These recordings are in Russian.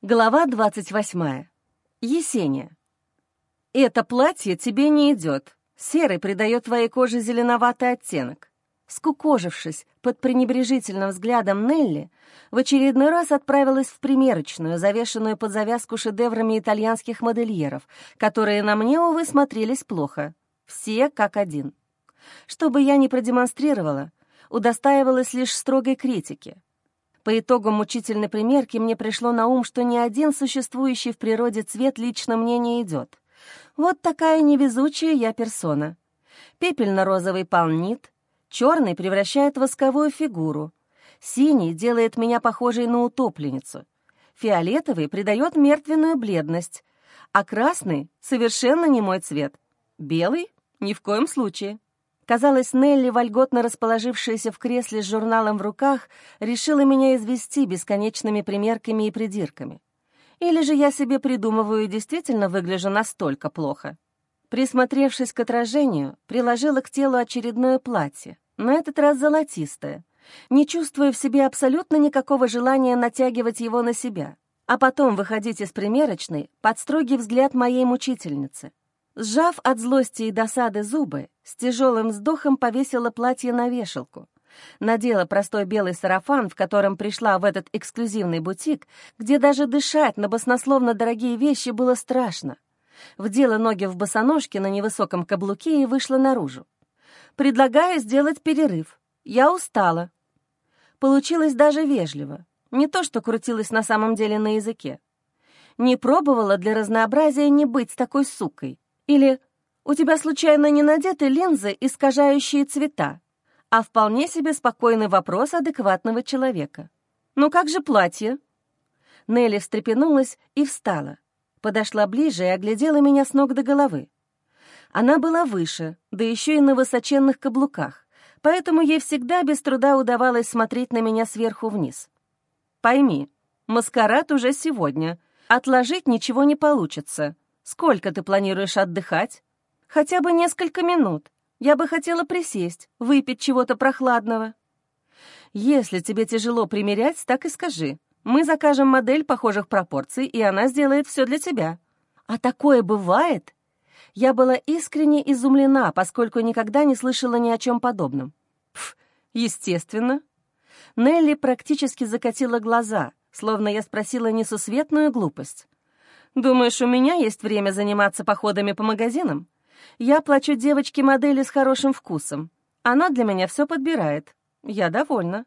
Глава 28. Есения. «Это платье тебе не идет. Серый придает твоей коже зеленоватый оттенок». Скукожившись под пренебрежительным взглядом Нелли, в очередной раз отправилась в примерочную, завешенную под завязку шедеврами итальянских модельеров, которые на мне, увы, смотрелись плохо. Все как один. Что бы я ни продемонстрировала, удостаивалась лишь строгой критики — по итогам мучительной примерки мне пришло на ум, что ни один существующий в природе цвет лично мне не идет. Вот такая невезучая я персона. Пепельно-розовый полнит, черный превращает в восковую фигуру, синий делает меня похожей на утопленницу, фиолетовый придает мертвенную бледность, а красный — совершенно не мой цвет, белый — ни в коем случае. Казалось, Нелли, вольготно расположившаяся в кресле с журналом в руках, решила меня извести бесконечными примерками и придирками. Или же я себе придумываю и действительно выгляжу настолько плохо. Присмотревшись к отражению, приложила к телу очередное платье, на этот раз золотистое, не чувствуя в себе абсолютно никакого желания натягивать его на себя, а потом выходить из примерочной под строгий взгляд моей мучительницы. Сжав от злости и досады зубы, с тяжелым вздохом повесила платье на вешалку. Надела простой белый сарафан, в котором пришла в этот эксклюзивный бутик, где даже дышать на баснословно дорогие вещи было страшно. Вдела ноги в босоножки на невысоком каблуке и вышла наружу. Предлагаю сделать перерыв. Я устала. Получилось даже вежливо. Не то, что крутилась на самом деле на языке. Не пробовала для разнообразия не быть такой сукой. Или «У тебя случайно не надеты линзы, искажающие цвета?» А вполне себе спокойный вопрос адекватного человека. «Ну как же платье?» Нелли встрепенулась и встала. Подошла ближе и оглядела меня с ног до головы. Она была выше, да еще и на высоченных каблуках, поэтому ей всегда без труда удавалось смотреть на меня сверху вниз. «Пойми, маскарад уже сегодня. Отложить ничего не получится. Сколько ты планируешь отдыхать? Хотя бы несколько минут. Я бы хотела присесть, выпить чего-то прохладного. Если тебе тяжело примерять, так и скажи. Мы закажем модель похожих пропорций, и она сделает все для тебя. А такое бывает? Я была искренне изумлена, поскольку никогда не слышала ни о чем подобном. Пф, естественно. Нелли практически закатила глаза, словно я спросила несусветную глупость. Думаешь, у меня есть время заниматься походами по магазинам? Я плачу девочке модели с хорошим вкусом. Она для меня все подбирает. Я довольна.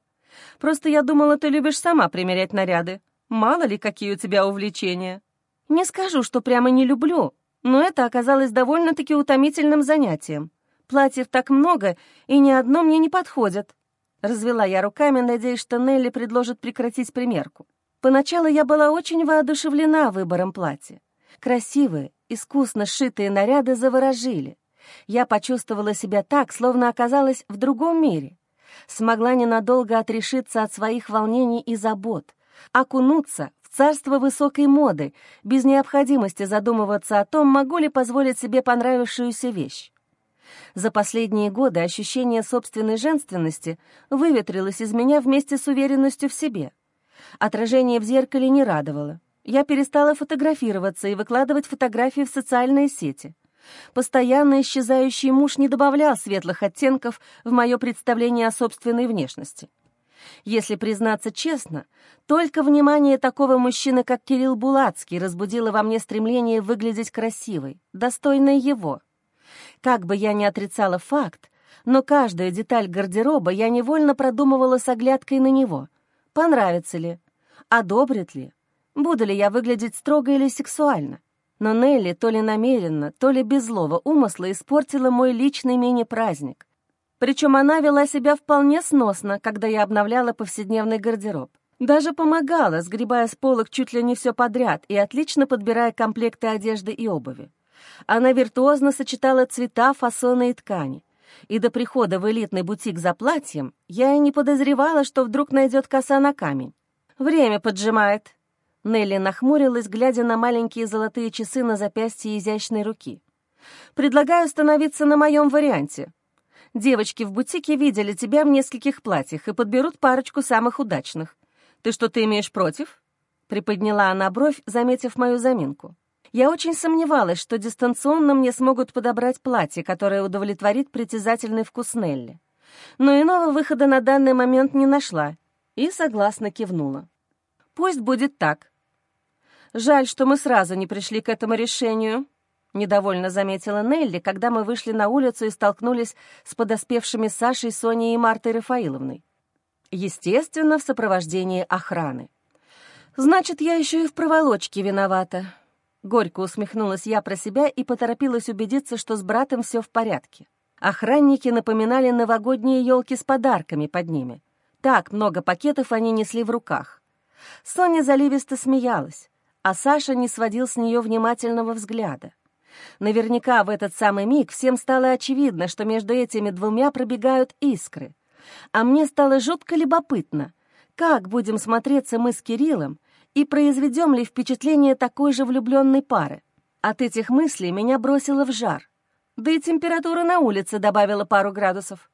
Просто я думала, ты любишь сама примерять наряды. Мало ли, какие у тебя увлечения. Не скажу, что прямо не люблю, но это оказалось довольно-таки утомительным занятием. Платьев так много, и ни одно мне не подходит. Развела я руками, надеясь, что Нелли предложит прекратить примерку. Поначалу я была очень воодушевлена выбором платья. Красивые, искусно сшитые наряды заворожили. Я почувствовала себя так, словно оказалась в другом мире. Смогла ненадолго отрешиться от своих волнений и забот, окунуться в царство высокой моды, без необходимости задумываться о том, могу ли позволить себе понравившуюся вещь. За последние годы ощущение собственной женственности выветрилось из меня вместе с уверенностью в себе — Отражение в зеркале не радовало. Я перестала фотографироваться и выкладывать фотографии в социальные сети. Постоянно исчезающий муж не добавлял светлых оттенков в мое представление о собственной внешности. Если признаться честно, только внимание такого мужчины, как Кирилл Булацкий, разбудило во мне стремление выглядеть красивой, достойной его. Как бы я ни отрицала факт, но каждую деталь гардероба я невольно продумывала с оглядкой на него — понравится ли, одобрит ли, буду ли я выглядеть строго или сексуально. Но Нелли то ли намеренно, то ли без злого умысла испортила мой личный мини-праздник. Причем она вела себя вполне сносно, когда я обновляла повседневный гардероб. Даже помогала, сгребая с полок чуть ли не все подряд и отлично подбирая комплекты одежды и обуви. Она виртуозно сочетала цвета, фасоны и ткани и до прихода в элитный бутик за платьем я и не подозревала, что вдруг найдет коса на камень. Время поджимает. Нелли нахмурилась, глядя на маленькие золотые часы на запястье изящной руки. «Предлагаю остановиться на моем варианте. Девочки в бутике видели тебя в нескольких платьях и подберут парочку самых удачных. Ты что-то имеешь против?» Приподняла она бровь, заметив мою заминку. Я очень сомневалась, что дистанционно мне смогут подобрать платье, которое удовлетворит притязательный вкус Нелли. Но иного выхода на данный момент не нашла и согласно кивнула. «Пусть будет так. Жаль, что мы сразу не пришли к этому решению», — недовольно заметила Нелли, когда мы вышли на улицу и столкнулись с подоспевшими Сашей, Соней и Мартой Рафаиловной. Естественно, в сопровождении охраны. «Значит, я еще и в проволочке виновата». Горько усмехнулась я про себя и поторопилась убедиться, что с братом все в порядке. Охранники напоминали новогодние елки с подарками под ними. Так много пакетов они несли в руках. Соня заливисто смеялась, а Саша не сводил с нее внимательного взгляда. Наверняка в этот самый миг всем стало очевидно, что между этими двумя пробегают искры. А мне стало жутко любопытно, как будем смотреться мы с Кириллом и произведем ли впечатление такой же влюбленной пары. От этих мыслей меня бросило в жар. Да и температура на улице добавила пару градусов.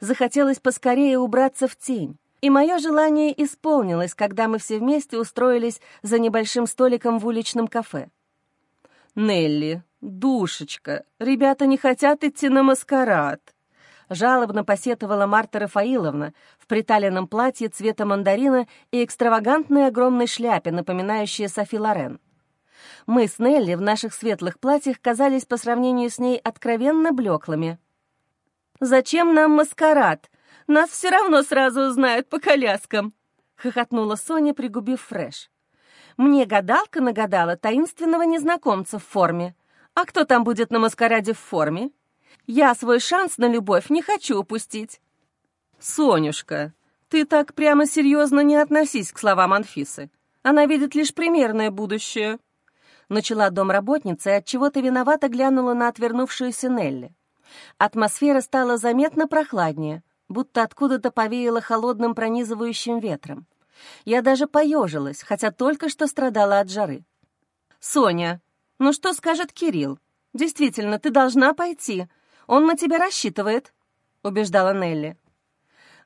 Захотелось поскорее убраться в тень. И мое желание исполнилось, когда мы все вместе устроились за небольшим столиком в уличном кафе. «Нелли, душечка, ребята не хотят идти на маскарад», жалобно посетовала Марта Рафаиловна в приталенном платье цвета мандарина и экстравагантной огромной шляпе, напоминающей Софи Лорен. Мы с Нелли в наших светлых платьях казались по сравнению с ней откровенно блеклыми. «Зачем нам маскарад? Нас все равно сразу узнают по коляскам!» — хохотнула Соня, пригубив фреш. «Мне гадалка нагадала таинственного незнакомца в форме. А кто там будет на маскараде в форме?» Я свой шанс на любовь не хочу упустить. Сонюшка, ты так прямо серьезно не относись к словам Анфисы. Она видит лишь примерное будущее. Начала домработница и от чего то виновато глянула на отвернувшуюся Нелли. Атмосфера стала заметно прохладнее, будто откуда-то повеяло холодным пронизывающим ветром. Я даже поежилась, хотя только что страдала от жары. «Соня, ну что скажет Кирилл? Действительно, ты должна пойти. Он на тебя рассчитывает», — убеждала Нелли.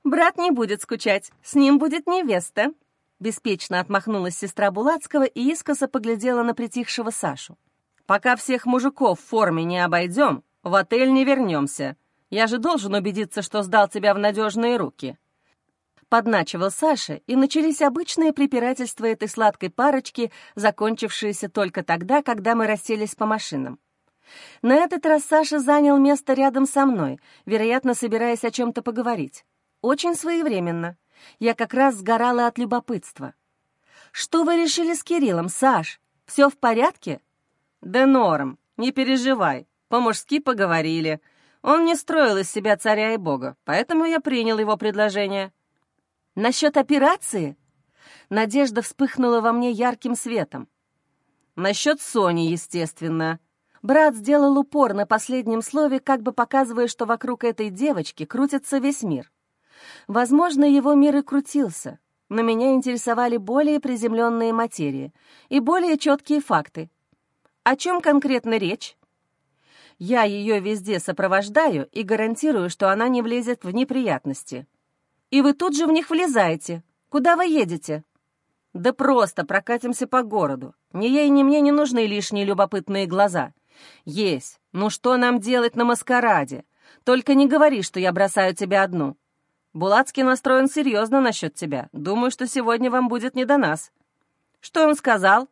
«Брат не будет скучать, с ним будет невеста», — беспечно отмахнулась сестра Булацкого и искоса поглядела на притихшего Сашу. «Пока всех мужиков в форме не обойдем, в отель не вернемся. Я же должен убедиться, что сдал тебя в надежные руки». Подначивал Саша, и начались обычные препирательства этой сладкой парочки, закончившиеся только тогда, когда мы расселись по машинам. На этот раз Саша занял место рядом со мной, вероятно, собираясь о чем-то поговорить. Очень своевременно. Я как раз сгорала от любопытства. «Что вы решили с Кириллом, Саш? Все в порядке?» «Да норм, не переживай. По-мужски поговорили. Он не строил из себя царя и бога, поэтому я принял его предложение». «Насчет операции?» Надежда вспыхнула во мне ярким светом. «Насчет Сони, естественно», Брат сделал упор на последнем слове, как бы показывая, что вокруг этой девочки крутится весь мир. Возможно, его мир и крутился, но меня интересовали более приземленные материи и более четкие факты. О чем конкретно речь? Я ее везде сопровождаю и гарантирую, что она не влезет в неприятности. И вы тут же в них влезаете. Куда вы едете? Да просто прокатимся по городу. Ни ей, ни мне не нужны лишние любопытные глаза. «Есть. Ну что нам делать на маскараде? Только не говори, что я бросаю тебя одну. Булацкий настроен серьезно насчет тебя. Думаю, что сегодня вам будет не до нас». «Что он сказал?»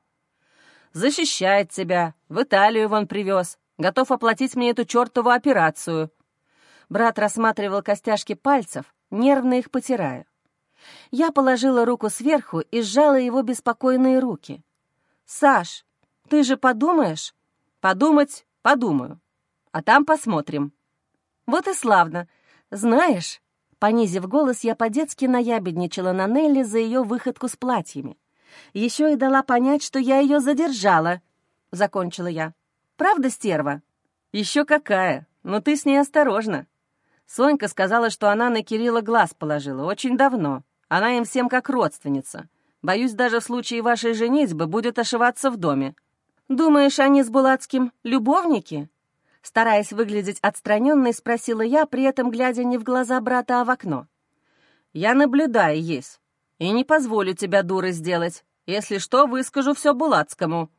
«Защищает тебя. В Италию вон привез. Готов оплатить мне эту чертову операцию». Брат рассматривал костяшки пальцев, нервно их потирая. Я положила руку сверху и сжала его беспокойные руки. «Саш, ты же подумаешь?» Подумать — подумаю. А там посмотрим. Вот и славно. Знаешь, понизив голос, я по-детски наябедничала на Нелли за ее выходку с платьями. Еще и дала понять, что я ее задержала, — закончила я. Правда, стерва? Еще какая, но ты с ней осторожна. Сонька сказала, что она на Кирилла глаз положила очень давно. Она им всем как родственница. Боюсь, даже в случае вашей женитьбы будет ошиваться в доме. «Думаешь, они с Булацким любовники?» Стараясь выглядеть отстраненной, спросила я, при этом глядя не в глаза брата, а в окно. «Я наблюдаю, есть, и не позволю тебя дурой сделать. Если что, выскажу все Булацкому».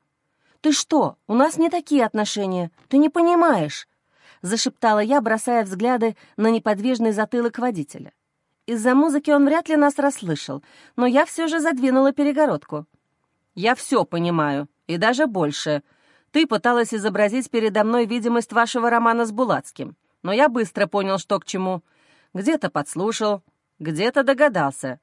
«Ты что? У нас не такие отношения. Ты не понимаешь», — зашептала я, бросая взгляды на неподвижный затылок водителя. Из-за музыки он вряд ли нас расслышал, но я все же задвинула перегородку. «Я все понимаю, и даже больше. Ты пыталась изобразить передо мной видимость вашего романа с Булацким, но я быстро понял, что к чему. Где-то подслушал, где-то догадался.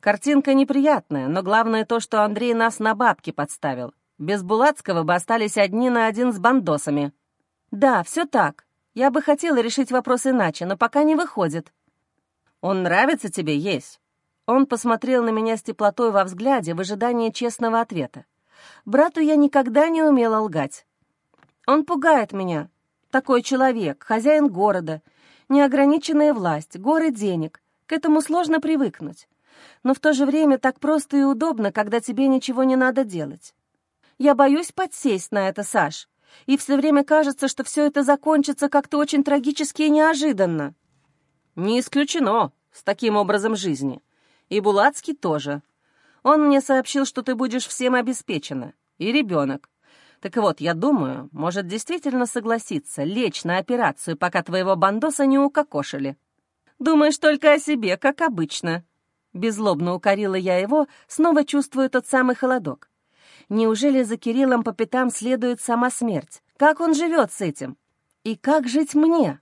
Картинка неприятная, но главное то, что Андрей нас на бабки подставил. Без Булацкого бы остались одни на один с бандосами. Да, все так. Я бы хотела решить вопрос иначе, но пока не выходит. Он нравится тебе есть? Он посмотрел на меня с теплотой во взгляде в ожидании честного ответа. Брату я никогда не умела лгать. Он пугает меня. Такой человек, хозяин города, неограниченная власть, горы денег. К этому сложно привыкнуть но в то же время так просто и удобно, когда тебе ничего не надо делать. Я боюсь подсесть на это, Саш, и все время кажется, что все это закончится как-то очень трагически и неожиданно. Не исключено с таким образом жизни. И Булацкий тоже. Он мне сообщил, что ты будешь всем обеспечена. И ребенок. Так вот, я думаю, может действительно согласиться, лечь на операцию, пока твоего бандоса не укокошили. Думаешь только о себе, как обычно. Беззлобно укорила я его, снова чувствуя тот самый холодок. Неужели за Кириллом по пятам следует сама смерть? Как он живет с этим? И как жить мне?